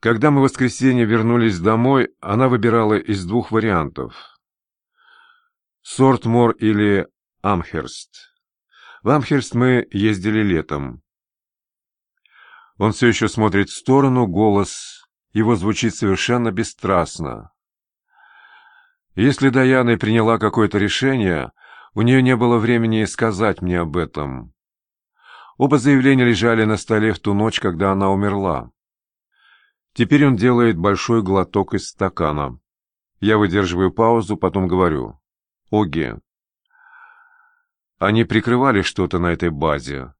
Когда мы в воскресенье вернулись домой, она выбирала из двух вариантов. Сортмор или Амхерст. В Амхерст мы ездили летом. Он все еще смотрит в сторону, голос его звучит совершенно бесстрастно. Если Даяна приняла какое-то решение, у нее не было времени сказать мне об этом. Оба заявления лежали на столе в ту ночь, когда она умерла. Теперь он делает большой глоток из стакана. Я выдерживаю паузу, потом говорю. «Оги, они прикрывали что-то на этой базе.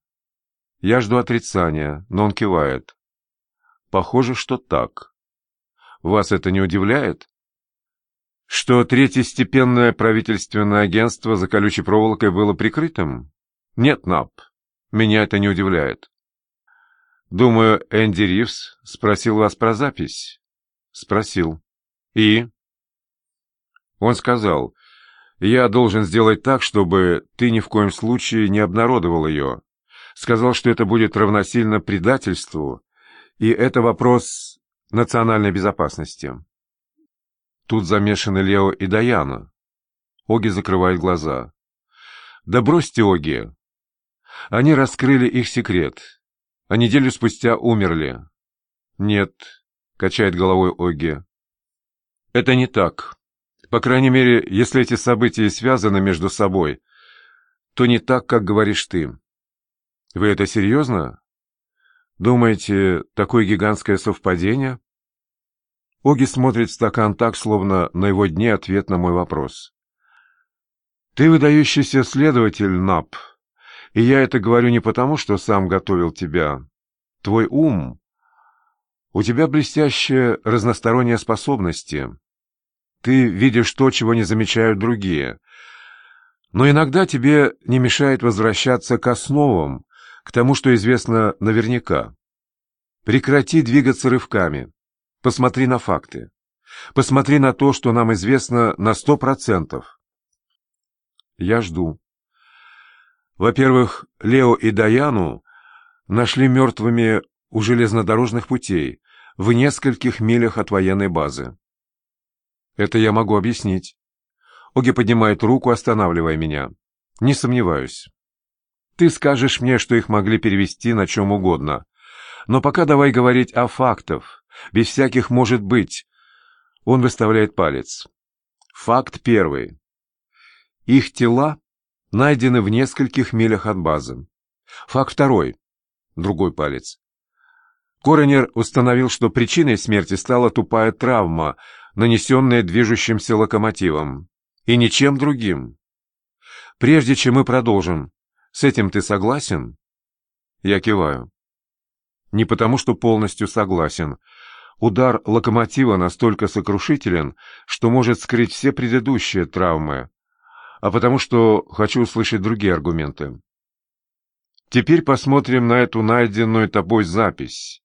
Я жду отрицания, но он кивает. Похоже, что так. Вас это не удивляет? Что третьестепенное правительственное агентство за колючей проволокой было прикрытым? Нет, НАП. Меня это не удивляет. Думаю, Энди Ривз спросил вас про запись. Спросил. И? Он сказал, я должен сделать так, чтобы ты ни в коем случае не обнародовал ее. Сказал, что это будет равносильно предательству, и это вопрос национальной безопасности. Тут замешаны Лео и Даяна. Оги закрывает глаза. Да бросьте, Оги. Они раскрыли их секрет, а неделю спустя умерли. Нет, качает головой Оги. Это не так. По крайней мере, если эти события связаны между собой, то не так, как говоришь ты. Вы это серьезно? Думаете, такое гигантское совпадение? Оги смотрит в стакан так, словно на его дне ответ на мой вопрос. Ты выдающийся следователь, Нап, и я это говорю не потому, что сам готовил тебя. Твой ум... У тебя блестящие разносторонние способности. Ты видишь то, чего не замечают другие. Но иногда тебе не мешает возвращаться к основам, к тому, что известно наверняка. Прекрати двигаться рывками. Посмотри на факты. Посмотри на то, что нам известно на сто процентов. Я жду. Во-первых, Лео и Даяну нашли мертвыми у железнодорожных путей в нескольких милях от военной базы. Это я могу объяснить. Оги поднимает руку, останавливая меня. Не сомневаюсь. Ты скажешь мне, что их могли перевести на чем угодно. Но пока давай говорить о фактах, без всяких «может быть». Он выставляет палец. Факт первый. Их тела найдены в нескольких милях от базы. Факт второй. Другой палец. Коронер установил, что причиной смерти стала тупая травма, нанесенное движущимся локомотивом, и ничем другим. Прежде чем мы продолжим, с этим ты согласен? Я киваю. Не потому, что полностью согласен. Удар локомотива настолько сокрушителен, что может скрыть все предыдущие травмы, а потому что хочу услышать другие аргументы. Теперь посмотрим на эту найденную тобой запись.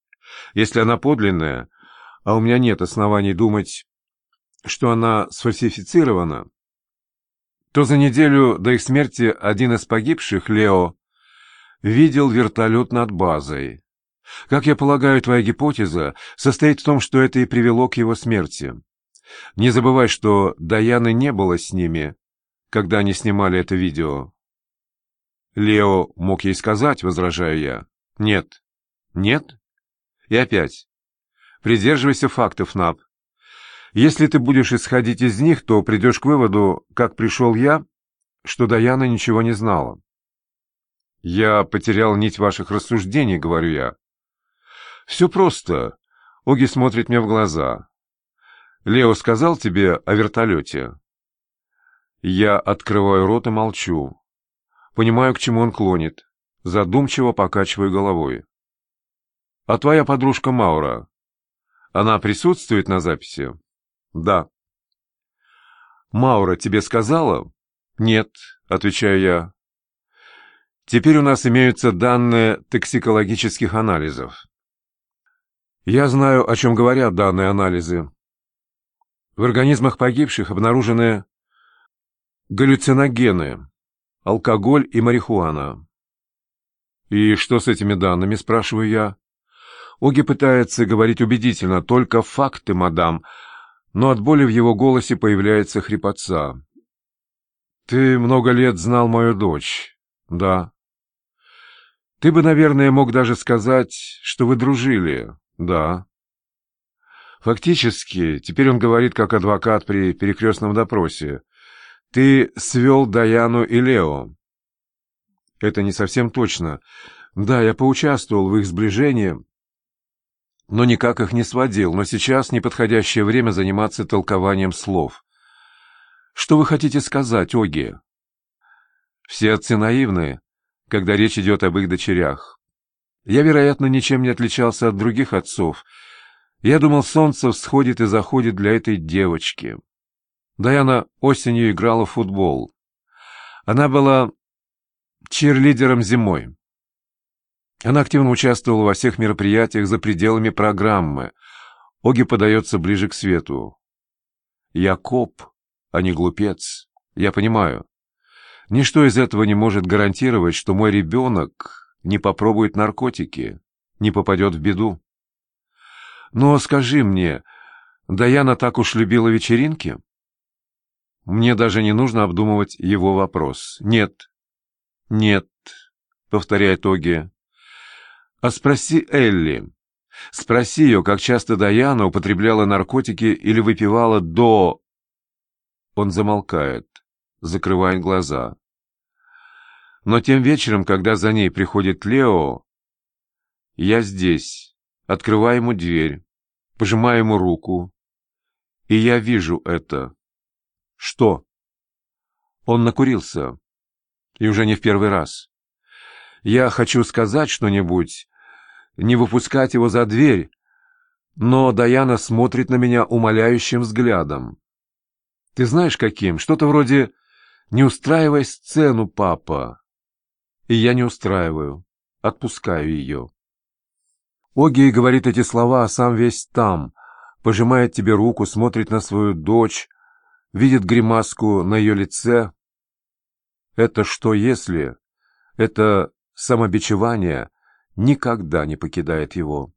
Если она подлинная, а у меня нет оснований думать, что она сфальсифицирована, то за неделю до их смерти один из погибших, Лео, видел вертолет над базой. Как я полагаю, твоя гипотеза состоит в том, что это и привело к его смерти. Не забывай, что Даяны не было с ними, когда они снимали это видео. Лео мог ей сказать, возражаю я. Нет. Нет? И опять. Придерживайся фактов, Наб. Если ты будешь исходить из них, то придешь к выводу, как пришел я, что Даяна ничего не знала. Я потерял нить ваших рассуждений, говорю я. Все просто. Оги смотрит мне в глаза. Лео сказал тебе о вертолете? Я открываю рот и молчу. Понимаю, к чему он клонит. Задумчиво покачиваю головой. А твоя подружка Маура, она присутствует на записи? «Да». «Маура тебе сказала?» «Нет», — отвечаю я. «Теперь у нас имеются данные токсикологических анализов». Я знаю, о чем говорят данные анализы. В организмах погибших обнаружены галлюциногены, алкоголь и марихуана. «И что с этими данными?» – спрашиваю я. Оги пытается говорить убедительно, только факты, мадам, но от боли в его голосе появляется хрипотца. «Ты много лет знал мою дочь?» «Да». «Ты бы, наверное, мог даже сказать, что вы дружили?» «Да». Фактически, теперь он говорит как адвокат при перекрестном допросе. «Ты свел Даяну и Лео». «Это не совсем точно. Да, я поучаствовал в их сближении, но никак их не сводил, но сейчас неподходящее время заниматься толкованием слов. Что вы хотите сказать, Оги? Все отцы наивны, когда речь идет об их дочерях. Я, вероятно, ничем не отличался от других отцов. Я думал, солнце всходит и заходит для этой девочки. Даяна осенью играла в футбол. Она была чирлидером зимой. Она активно участвовала во всех мероприятиях за пределами программы. Оги подается ближе к свету. Я коп, а не глупец. Я понимаю. Ничто из этого не может гарантировать, что мой ребенок не попробует наркотики, не попадет в беду. Но скажи мне, Даяна так уж любила вечеринки? Мне даже не нужно обдумывать его вопрос. Нет. Нет, повторяет Оги. А спроси Элли. Спроси ее, как часто Даяна употребляла наркотики или выпивала до... Он замолкает, закрывает глаза. Но тем вечером, когда за ней приходит Лео, я здесь, открываю ему дверь, пожимаю ему руку, и я вижу это. Что? Он накурился, и уже не в первый раз. Я хочу сказать что-нибудь, не выпускать его за дверь, но Даяна смотрит на меня умоляющим взглядом. Ты знаешь, каким? Что-то вроде «Не устраивай сцену, папа». И я не устраиваю, отпускаю ее. Оги говорит эти слова, а сам весь там, пожимает тебе руку, смотрит на свою дочь, видит гримаску на ее лице. Это что если? Это самобичевание никогда не покидает его.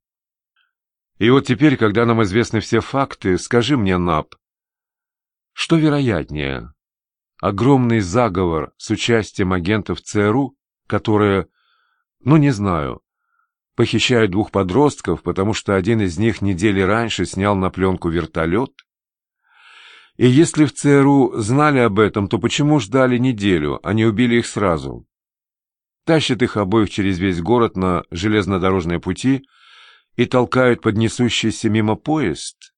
И вот теперь, когда нам известны все факты, скажи мне, Нап, что вероятнее? Огромный заговор с участием агентов ЦРУ, которые, ну не знаю, похищают двух подростков, потому что один из них недели раньше снял на пленку вертолет? И если в ЦРУ знали об этом, то почему ждали неделю, а не убили их сразу? тащат их обоих через весь город на железнодорожные пути и толкают под несущийся мимо поезд?